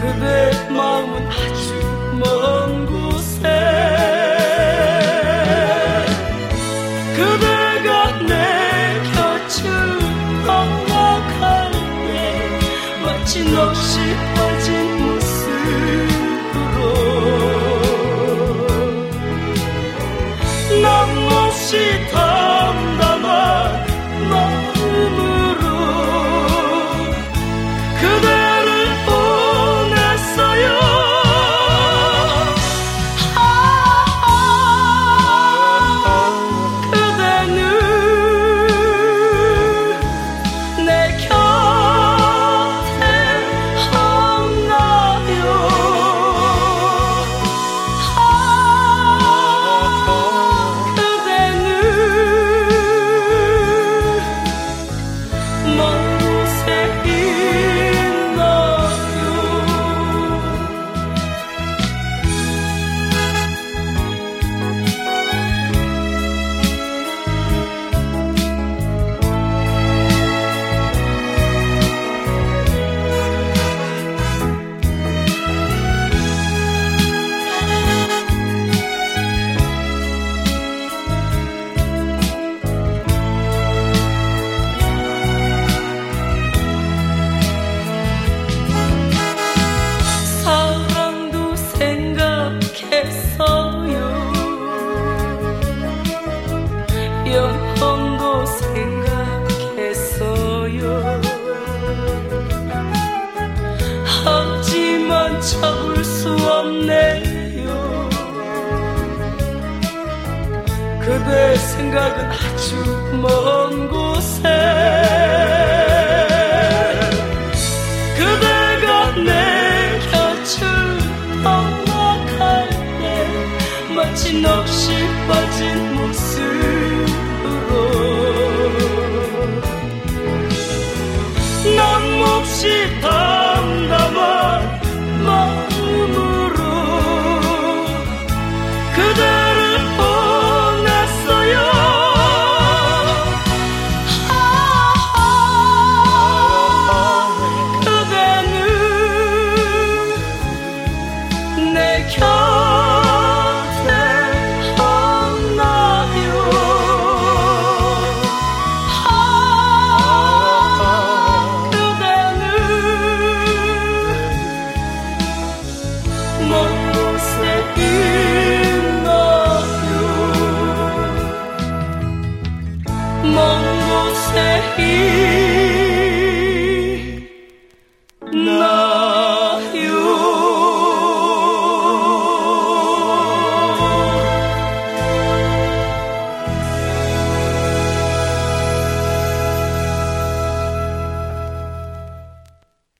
그대 마음은 아주 먼 곳에. 그대가 내 곁을 떠나갈 때 마치 넋이 빠진 모습으로. 난 몹시 다 그대 생각은 아주 먼 곳에. 그대가 내 곁을 떠나갈 때 마침 없이 빠진 모습으로. 난 몹시 다